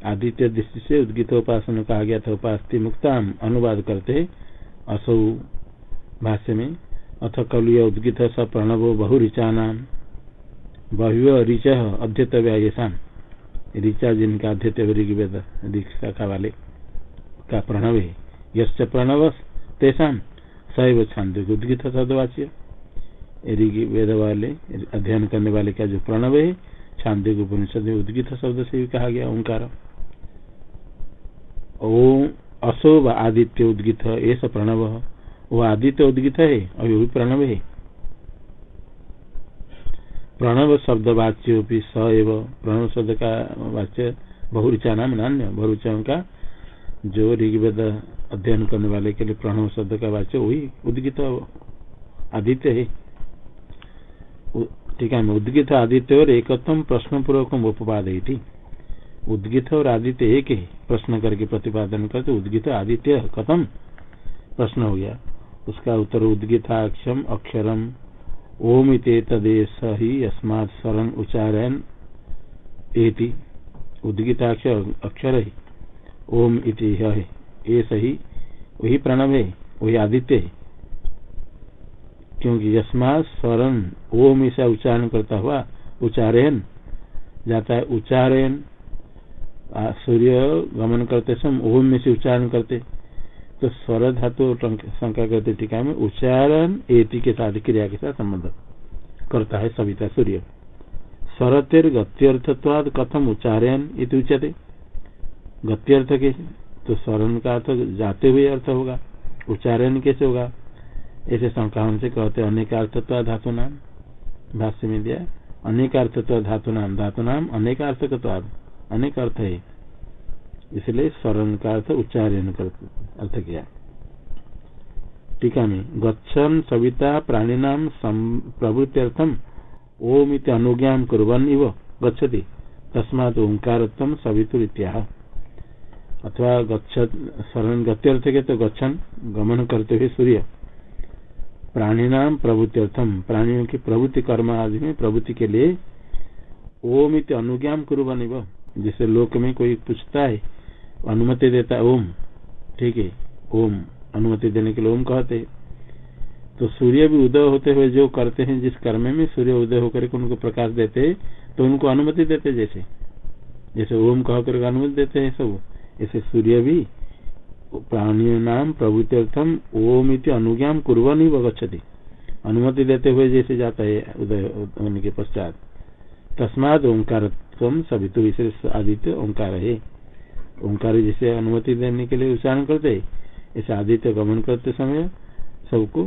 आदित्य दृष्टि से उद्गित उपासना कहा गया था उपास मुक्ताम अनुवाद करते, असौ भाष्य में। अथ कलुय उद्गित स प्रणवो ऋचा नाम बहु ऋच अध्यतव्य ये ऋचा जिनका अध्यतव्य ऋग्वेद शाखा वाले का प्रणव। है यश प्रणव तेषा सैव छांद उद्गित सदवाच्य वेद वाले, अध्ययन करने वाले का जो प्रणव है छांदे उपनिषद में उद्गित शब्द से भी कहा गया ओंकार। ओम अशोभ आदित्य उद्गित ऐसा प्रणव। वो आदित्य उद्गित है और भी प्रणव है। प्रणव शब्द वाच्य स एव, प्रणव शब्द का वाच्य बहुरुचा नाम नान्य बहुरुचाओं का जो ऋग्वेद अध्ययन करने वाले के लिए प्रणव शब्द का वाच्य वही उद्गित आदित्य है। ठीक है, उद्गित आदित्य और एकत्म प्रश्न पूर्वक उपवाद उद्गित और आदित्य एक ही प्रश्न करके प्रतिपादन करते, उद्गित आदित्य कथम? प्रश्न हो गया। उसका उत्तर उद्गिताक्षम अक्षरम। ओम तदेश ही अस्मात् स्वरण उच्चारण एति। उद्गिताक्षर अक्षर ही। ओम इति है सही वही प्रणव है। वही आदित्य है। क्योंकि यस्मा स्वरण ओम ऐसा उच्चारण करता हुआ उच्चारण जाता है उच्चारण सूर्य गमन करते समय ओम में से उच्चारण करते। तो स्वर धातु शंका करते टीका में उच्चारण, एति के साथ क्रिया के साथ संबंध करता है सविता सूर्य। स्वरतेर गत्यर्थत्वाद कथम उच्चारण इति उच्चते गत्यर्थ के तो स्वरण का अर्थ जाते हुए अर्थ होगा, उच्चारण कैसे होगा? ऐसे शंका से कहते अनेक अर्थत्व धातु नाम। भाष्य में दिया अनेक अर्थत्व धातु नाम धातु नाम अनेक अर्थकत्वाद अनेक अर्थ है। इसलिए स्वरण का अर्थ उच्चारण अर्थ किया। टीका में, गच्छन सविता प्राणीनाम प्रवृत्त्यर्थम ओम इत अनुज्ञा कुरन इव गच्छति। तस्मात ओंकार सवितुर अथवा गच्छन गत्यर्थ के तो गच्छन गमन करते हुए सूर्य। प्राणी नाम प्रभुत्यर्थम प्राणियों की प्रभुति कर्म आदि में प्रभुति के लिए ओम इत अनुज्ञा कुरन इव। जैसे लोक में कोई पूछता है अनुमति देता ओम। ठीक है? ओम। अनुमति देने के लिए ओम कहते तो सूर्य भी उदय होते हुए जो करते हैं, जिस कर्म में सूर्य उदय होकर उनको प्रकाश देते तो उनको अनुमति देते जैसे। जैसे ओम कह कर अनुमति देते हैं सब। ऐसे सूर्य भी प्राणियों नाम प्रभुत्यर्थम ओम इति अनुज्ञा कुरन ही गच्छति। अनुमति देते हुए जैसे जाता है उदय होने के पश्चात। तस्माद ओंकार सभी तो विशेष आदित्य ओंकार है। ओंकार जैसे अनुमति देने के लिए उच्चारण करते ऐसे आदित्य गमन करते समय सबको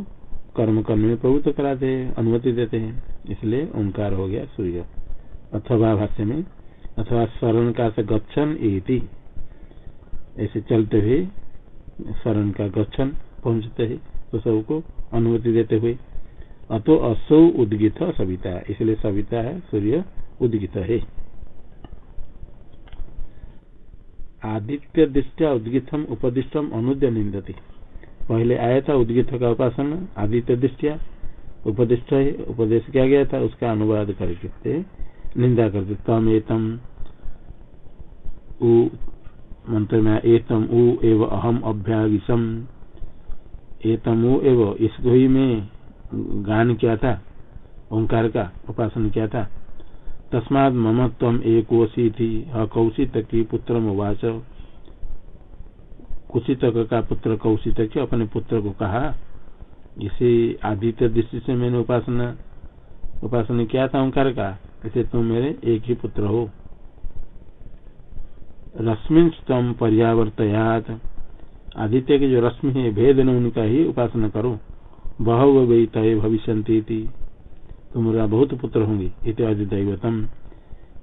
कर्म करने में प्रवृत्त कराते, अनुमति देते हैं। इसलिए ओंकार हो गया सूर्य। अथवा भाष्य में, अथवा स्वरण का से गच्छन एति ऐसे चलते हुए स्वरण का गच्छन पहुँचते है तो सबको अनुमति देते हुए। अतो असो उद्गित सविता, इसलिए सविता है, सूर्य उद्गित है। आदित्य दृष्टिया उद्गितम, उपदिष्टम, अनुद्य निंदती पहले आया था उद्गित का उपासन, आदित्य दृष्टिया उपदिष्ट उपदेश किया गया था, उसका अनुवाद करके निंदा करते तम एतम मंत्र में एतम उ एव अहम अभ्याविषम एतम उ एव इसको ही में गान किया था, ओंकार का उपासन किया था। तस्माद मम तम एकोसी थी कौशित की पुत्र उवाच कुशितक का पुत्र कौशित अपने पुत्र को कहा। इसे आदित्य दृष्टि से मैंने उपासना उपासना किया था ओंकार का। इसे तुम मेरे एक ही पुत्र हो। रश्मिन तम पर्यावर्तयात। आदित्य के जो रश्मि है, भेद न उनका ही उपासना करो। बहु वही तय भविष्य तुम्हारा बहुत पुत्र होंगे इत्यादि दैवतम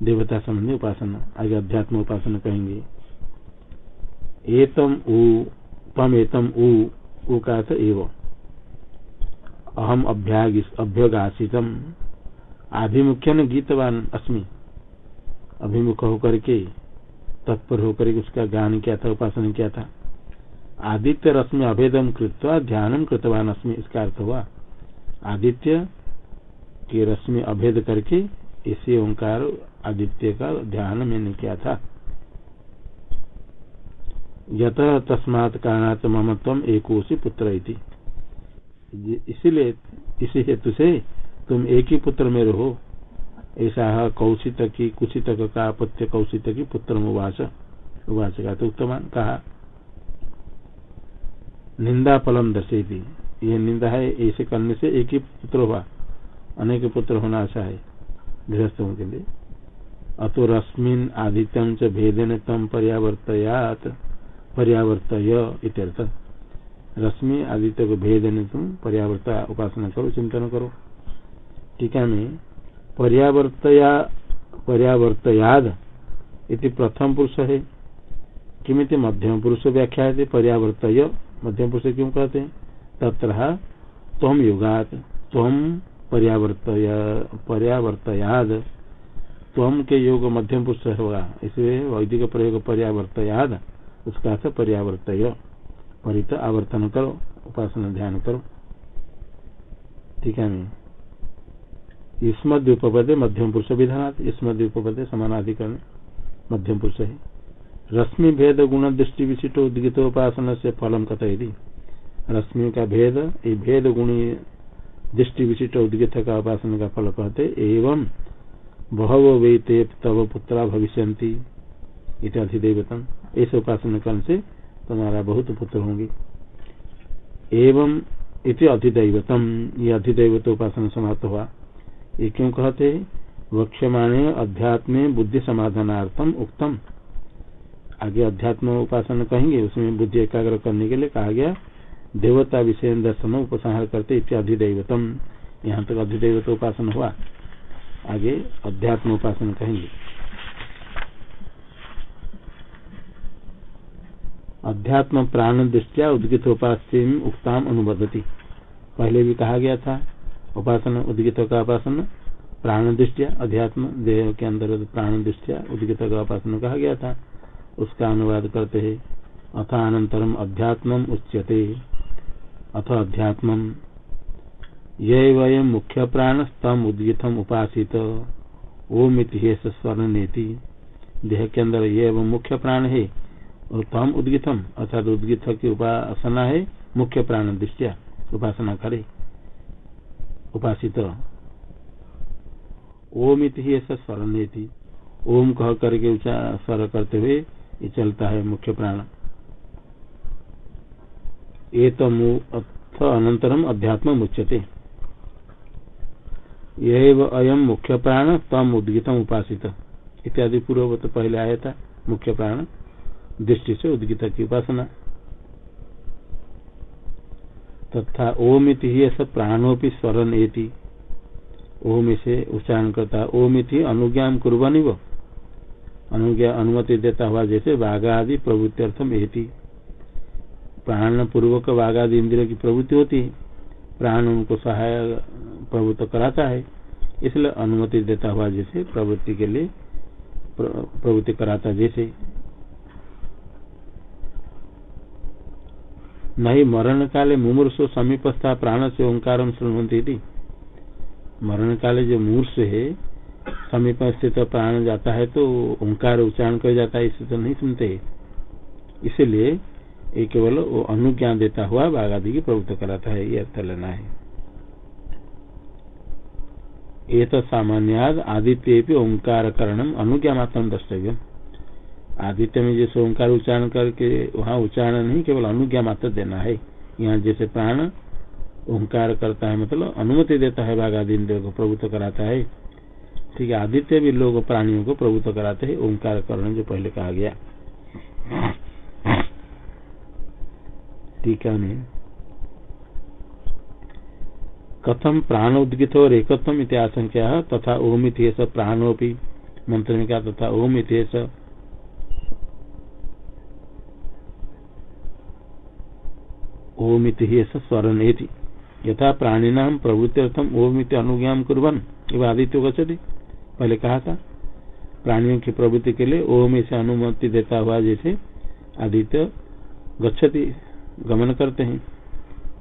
देवता संबंधी उपासना। आगे अध्यात्म उपासना कहेंगे। एतम तम एतम का अहम अभ्याग अभ्यगासितम। आभिमुख्य न गीतवान अस्मि। अभिमुख होकर के, तत्पर होकर के उसका गान किया था, उपासना किया था। आदित्य रश्मि अभेदम कृत्वा ध्यानम कृतवान अस्मि। इसका अर्थ हुआ, आदित्य की रश्मि अभेद करके इसी ओंकार आदित्य का ध्यान मैंने किया था। यत तस्मात कारणात ममत्व एक पुत्र इसीलिए, इसी हेतु से तुम एक ही पुत्र में रहो। ऐसा कौशित की, कुशित का अपत्य कौशित की पुत्र उवाच का तो कहा। निंदा फलम दर्शेगी ये निंदा है, ऐसे करने से एक ही पुत्र हुआ। अनेक पुत्र होना अच्छा है, गृहस्थों के लिए। अतो रश्मिन आदित्यम च भेदन तम पर्यावर्तयात पर्यावर्त इत्यर्थ। रश्मि आदित्य को भेदन तुम पर्यावर्त उपासना करो, चिंतन करो। टीका में पर्यावर्तया, पर्यावर्तयाद इति प्रथम पुरुष है। किमित मध्यम पुरुष व्याख्या है पर्यावर्त मध्यम पुरुष क्यों कहते हैं? तत्र तम युगात तम पर्यावर्तयाद। त्वम के योग मध्यम पुरुष होगा। इसलिए वैदिक प्रयोग पर्यावर्तयाद। उसका अर्थ पर्यावर्त परित आवर्तन करो, उपासना ध्यान करो। ठीक है इसमद्युपदे मध्यम पुरुष विधान इसमद्युपदे समानाधिकरण मध्यम पुरुष है। रश्मि भेद गुण दृष्टि विशिष्ट उद्गित उपासना से फलम कथयदी रश्मि का भेद, ये भेद गुणी दृष्टि विशिष्ट उद्गित का उपासना का फल कहते एवं बहव वे ते तव पुत्रा भविष्य अधिदेवतम ऐसे उपासना करने से तुम्हारा बहुत पुत्र होंगे। एवं इति अधिदैवतम, ये अधिदैवत उपासना समाप्त हुआ। ये क्यों कहते? वक्षमाणे अध्यात्म बुद्धि समाधानार्थम उक्तम। आगे अध्यात्म उपासना कहेंगे, उसमें बुद्धि एकाग्र करने के लिए कहा गया देवता विषय दर्शन उपसंहार करते अधिदेवतम यहाँ तक अधिदेवत उपासन हुआ। आगे अध्यात्म उपासन कहेंगे। अध्यात्म प्राण दृष्टिया उद्गित उपास्य उक्ताम अनुबदती पहले भी कहा गया था, उपासन उद्गित का उपासन, प्राण दृष्टिया, अध्यात्म देह के अंदर प्राण दृष्टिया उद्गित का उपासन कहा गया था। उसका अनुवाद करते है। अथ अनंतरम अध्यात्म उच्यते। अथ अध्यात्म ये मुख्य प्राण स्तम उद्गितम उपासित। ओम स्वर्ण नीति देह के अंदर ये मुख्य प्राण है। और तम उद्गितम अर्थात उद्गित की उपासना है। मुख्य प्राण दृष्टिया उपासना करे। उपासित। ओम इति स्वर्ण ओम कह करके स्वर करते हुए ये चलता है मुख्य प्राण तो अनंतरम अध्यात्म उच्यते यह अयम मुख्य प्राण तम उद्गितम उपासित। इत्यादि पूर्ववत पहले आया था मुख्य प्राण दृष्टि से उद्गित की उपासना। तथा ओम इति ही सब प्राणोपि स्वरण एति। ओम इसे उच्चारण करता ओम इति अनुज्ञा कुर्बानी वो अनुज्ञा अनुमति देता हुआ जैसे बाघादि प्रवृत्त्यर्थम एति। प्राण पूर्वक बाघादि इंद्रिय की प्रवृत्ति होती है। प्राण उनको सहाय प्रभुत्व कराता है। इसलिए अनुमति देता हुआ जैसे प्रवृत्ति के लिए प्रवृत्ति कराता जैसे। नहीं, मरण काले मुमूर्षु समीपस्था प्राण से ओंकार शुणवंती मरण काले जो मूर्ष है, समीप स्थित प्राण जाता है तो ओंकार उच्चारण कर जाता है, इसे तो नहीं सुनते। इसलिए ये केवल वो अनुज्ञा देता हुआ बाघ आदि की प्रवृत्त कराता है, ये अर्थ लेना है। ये तो सामान्याद आदित्य ओंकार करणम अनुज्ञा मात्र द्रष्टव्य आदित्य में जैसे ओंकार उच्चारण करके, वहाँ उच्चारण नहीं, केवल अनुज्ञा मात्र देना है। यहाँ जैसे प्राण ओंकार करता है मतलब अनुमति देता है बाघ आदि को प्रभुत्व कराता है। ठीक है, आदित्य भी लोग प्राणियों को प्रभुत्व कराते हैं, ओंकार करण जो पहले कहा गया। टीका में कथम प्राण उद्गित और एकत्व आशंका तथा ओम इतिहास प्राणोपी मंत्र में क्या? तथा ओम इतिहास ओम इतिहास स्वरण यथा प्राणीनाम प्रवृत्त्यर्थम ओम इत अनुज्ञा कुरन आदित्य गति पहले कहा था, प्राणियों की प्रवृत्ति के लिए ओम से अनुमति देता हुआ जैसे आदित्य गच्छति। गमन करते हैं।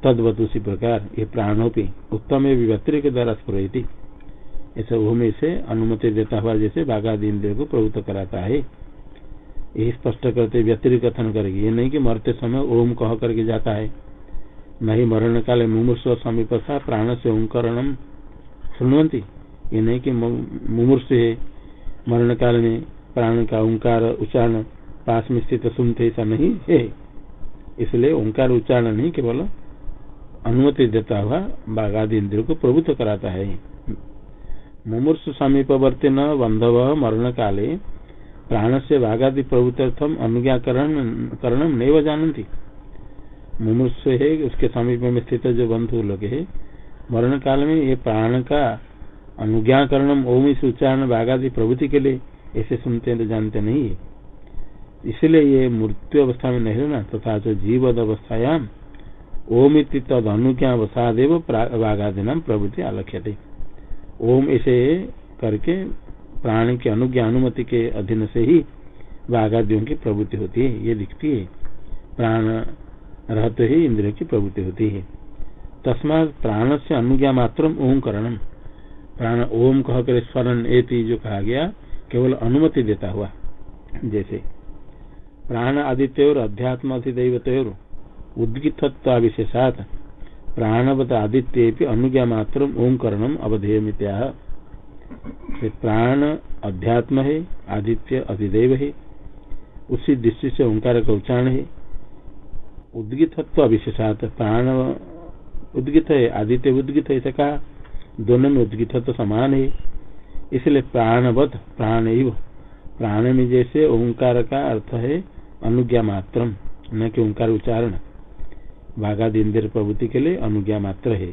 तदवत उसी प्रकार ये प्राणोपी उत्तम व्यक्ति के द्वारा स्फुरती ऐसे भूमि से अनुमति देता हुआ जैसे बाघादि इंद्रिय को प्रवृत्त कराता है। यही स्पष्ट करते व्यतिरिक कथन करेगी। ये नहीं कि मरते समय ओम कह करके जाता है। नहीं मरण काले मुमूर्ष समीप था प्राण से ओंकरणम सुनवंती ये नहीं कि मुमूर्ष है। मरण काल में प्राण का ओंकार उच्चारण पास में स्थित सुनते ऐसा नहीं है। इसलिए ओंकार उच्चारण नहीं केवल अनुमति देता हुआ बाघादि इंद्र को प्रभुत्व कराता है। मुमूर्ष समीपवर्ती न बंधव मरण काले प्राण से बाघादि प्रभुत्थम अनुज्ञाकरण नहीं जानती मुमूर्ष है, उसके समीप में स्थित जो बंधु लोग है मरण काल में ये प्राण का अनुज्ञाकरण ओम इस उच्चारण बाघादि प्रभुति के लिए, ऐसे सुनते तो जानते नहीं है। इसलिए ये मृत्यु अवस्था में नहीं रहना, तथा जो जीवद अवस्थायाम ओम तद अनुज्ञावसादेव वाघादि नाम प्रवृत्ति आलक्ष्य ओम इसे करके प्राण की अनुज्ञा अनुमति के अधीन से ही वाघादियों की प्रवृत्ति होती है, ये दिखती है। प्राण रहते ही इंद्रियों की प्रवृत्ति होती है। तस्मा प्राण से अनुज्ञा मात्र ओम करणम प्राण ओम कह कर स्मरण एति जो कहा गया, केवल अनुमति देता हुआ, जैसे। प्राण आदित्य और अध्यात्म अधिदेवत उद्गितत्वाविशेषात प्राणवत आदित्य अनुज्ञा मात्र ओंकरणम अवधेयमित्या। प्राण अध्यात्म है, आदित्य अधिदेव है, उसी दृष्टि से ओंकार का उच्चारण है। उद्गितत्व विशेषात प्राण उद्गित है, आदित्य उद्गित है कहा। दोनों में उद्गितत्व समान है। इसलिए प्राणवत प्राण प्राण में जैसे ओंकार का अर्थ है अनुज्ञा मात्र न कि ओंकार उच्चारण। बाघादि इंद्र प्रवृत्ति के लिए अनुज्ञा मात्र है।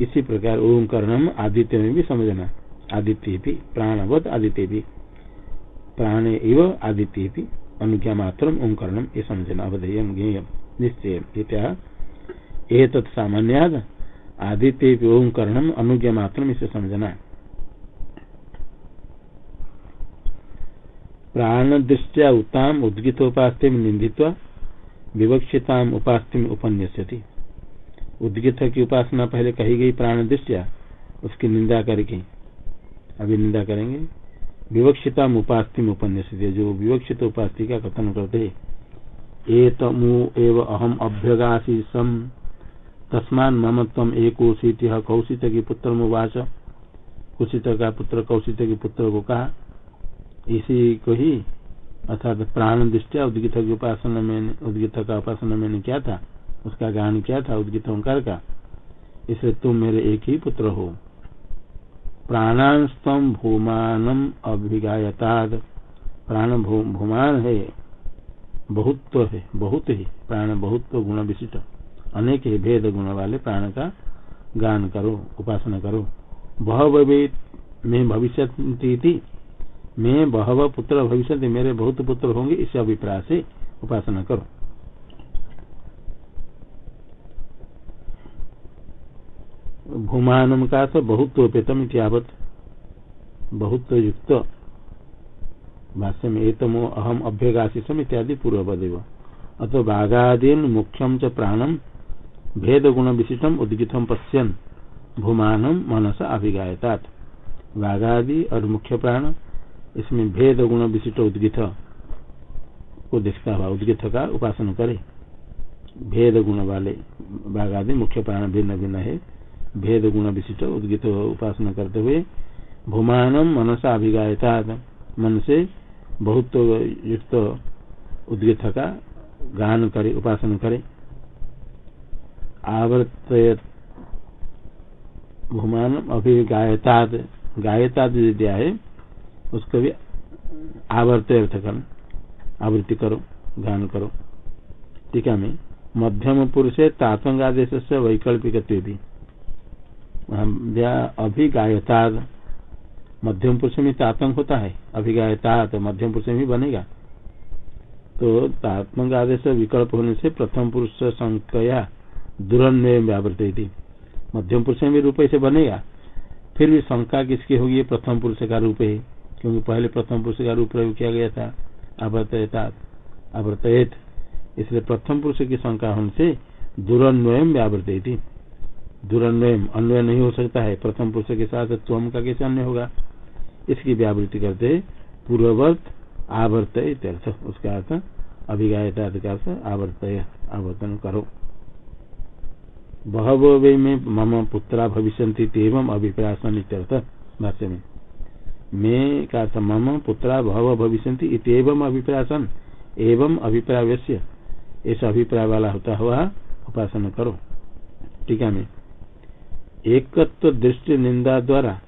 इसी प्रकार ओम कर्णम आदित्य में भी समझना। आदित्य भी प्राणवत आदित्य भी प्राण इव आदित्य भी अनुज्ञा मात्र ओम कर्णम ये समझना अवधेय निश्चय। ये तत्सामान्याद आदित्य ओम कर्णम अनुज्ञा मात्र इसे समझना। प्राण दृष्टिया उत्ताम उद्गित उद्गितोपास्ते निंदित्वा विवक्षिता उपास्ति उपन्यस्यति। उद्गित की उपासना पहले कही गई प्राण दृष्टिया उसकी निंदा करके। अभी निंदा करेंगे। विवक्षिता उपास्ति उपन्यास जो विवक्षित उपास्ति का कथन करते ए एव अहम अभ्यगासी सम तस्मान मम तम एकोशीत कौशित की पुत्र मुवाच कुशित का पुत्र कौशित के पुत्र को कहा इसी को ही, अर्थात प्राण दृष्टिया उद्गित उपासना में, उद्गित का उपासना मैंने क्या था, उसका गान क्या था, उद्गित ओंकार का। इसलिए तुम मेरे एक ही पुत्र हो। प्राणास्तम भूमानम अभिगायताद प्राण भूमान है बहुत तो है, बहुत ही, प्राण बहुत तो गुण विशिष्ट। अनेक ही भेद गुण वाले प्राण का गान करो, उपासना करो। बहु में भविष्य मैं बहव पुत्र भविष्य मेरे बहुत पुत्र होंगे, इस अभिप्राय से उपासना करो। भूमान का तो बहुत उपेतम इतिहावत बहुत युक्त भाष्य में एतमो अहम अभ्यगाशीषम इत्यादि पूर्वदेव अतो बाघादीन मुख्यम च प्राणम भेद गुण विशिष्टम उद्गितम पश्यन। भूमानम मनस अभिगायता बाघादि और मुख्य प्राण। इसमें भेद गुण विशिष्ट उद्गित को देखता हुआ उद्गित का उपासना करे। भेद गुण वाले बाघ आदि मुख्य प्राण भिन्न भिन्न है। भेद गुण विशिष्ट उद्गित उपासना करते हुए भूमानम मनसा अभिगायता मन से बहुत युक्त उद्गित का गान करे, उपासना करे। आवर्त भूमान अभिगायता गायता दिया है उसको भी आवर्त अर्थ कर, आवृत्ति करो, गान करो। में मध्यम पुरुष तातंगादेश से वैकल्पिक भी अभिगायता मध्यम पुरुष में तातंग होता है अभिगायता तो मध्यम पुरुष में बनेगा। तो तात्मक आदेश विकल्प होने से प्रथम पुरुष संख्या दुरन्वय व्यावृत मध्यम पुरुष में भी रूप से बनेगा, फिर भी शंका किसकी होगी? प्रथम पुरुष का रूप है। क्योंकि पहले प्रथम पुरुष का रूप प्रयोग किया गया था। अवर्तयता अवर्तयत इसलिए प्रथम पुरुष की शंका होने से दुरन्वयम व्यावृत दुरन्वयम अन्वय नहीं हो सकता है। प्रथम पुरुष के साथ त्वम का कैसे अन्य होगा? इसकी व्यावृत्ति करते पूर्ववर्त आवर्त उसका अर्थ अभिगायता अर्थ आवर्तय, आवर्तन करो। बहव में मम पुत्रा भविष्य एवं अभिप्राय भाष्य में मैं का मम पुत्रा भव भविष्य एवं अभिप्राय एवं अभिप्राय ऐसा अभिप्राय वाला होता हुआ उपासना करो। ठीक है, मैं। एकत्व दृष्टि निंदा द्वारा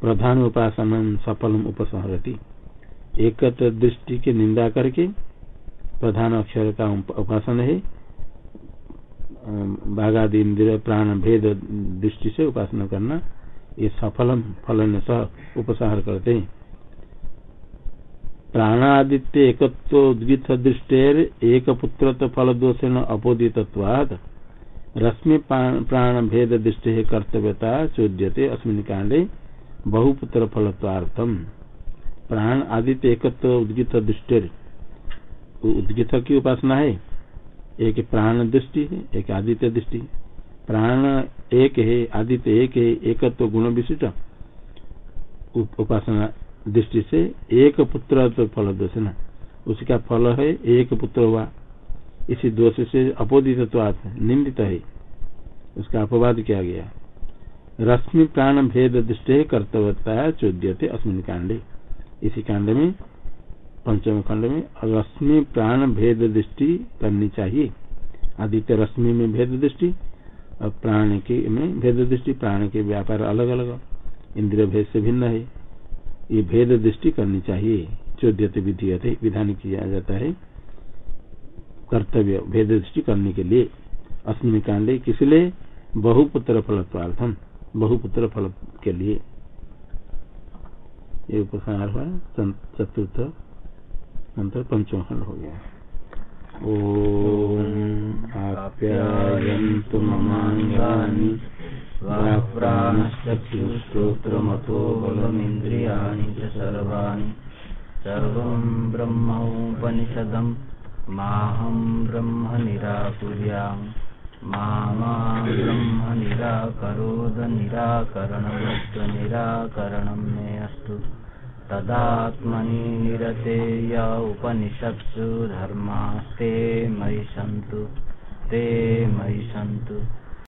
प्रधान उपासना सफल उपसंहरती। एकत्व दृष्टि की निंदा करके प्रधान अक्षर का उपासना है। बाघादि इंद्र प्राण भेद दृष्टि से उपासना करना। ये सफल सह उपसार करते हैं। प्राणादित्य उद्गित दृष्टेर एक पुत्र फल दोषेण अपोदित रश्मि प्राण भेद दृष्टि कर्तव्यता चोद्यते अस्मिन कांडे बहुपुत्र फलत्वार्थम। प्राण आदित्य एकत्व उद्गित दृष्टि उद्गित की उपासना है? एक प्राण दृष्टि है, एक आदित्य दृष्टि प्राण एक है, आदित्य एक है, एकत्व गुण विशिष्ट। उपासना दृष्टि से एक पुत्र तो फल दोष न। उसका फल है एक पुत्र हुआ। इसी दोष से अपोदित तो निंदित है। उसका अपवाद किया गया। रश्मि प्राण भेद दृष्टि कर्तव्यता चौद्यते अस्मिन कांडे। इसी कांड में, पंचम खंड में, रश्मि प्राण भेद दृष्टि करनी चाहिए। आदित्य रश्मि में भेद दृष्टि। प्राण के में भेद दृष्टि, प्राण के व्यापार अलग अलग इंद्रिय भेद से भिन्न है। ये भेद दृष्टि करनी चाहिए। चौद्यते विधि विधान किया जाता है। कर्तव्य भेद दृष्टि करने के लिए अस्मिन कांडे किसलिए बहुपुत्र फलत्वार्थम, बहुपुत्र फल के लिए। ये उपसंहार हुआ चतुर्थ अंतर पंचम हो गया। आप्यायन्तु ममाङ्गानि। प्राणश्चक्षुश्रोत्रमथो बलमिन्द्रियाणि च सर्वाणि। सर्वं ब्रह्मोपनिषदं, माहं ब्रह्म निराकुर्याम् मा ब्रह्म निराकरोद निराकरणवत्त्वनिराकरणं मे अस्तु। तदात्मनि निरते य उपनिषत्सु धर्मास्ते मयि सन्तु ते मयि सन्तु।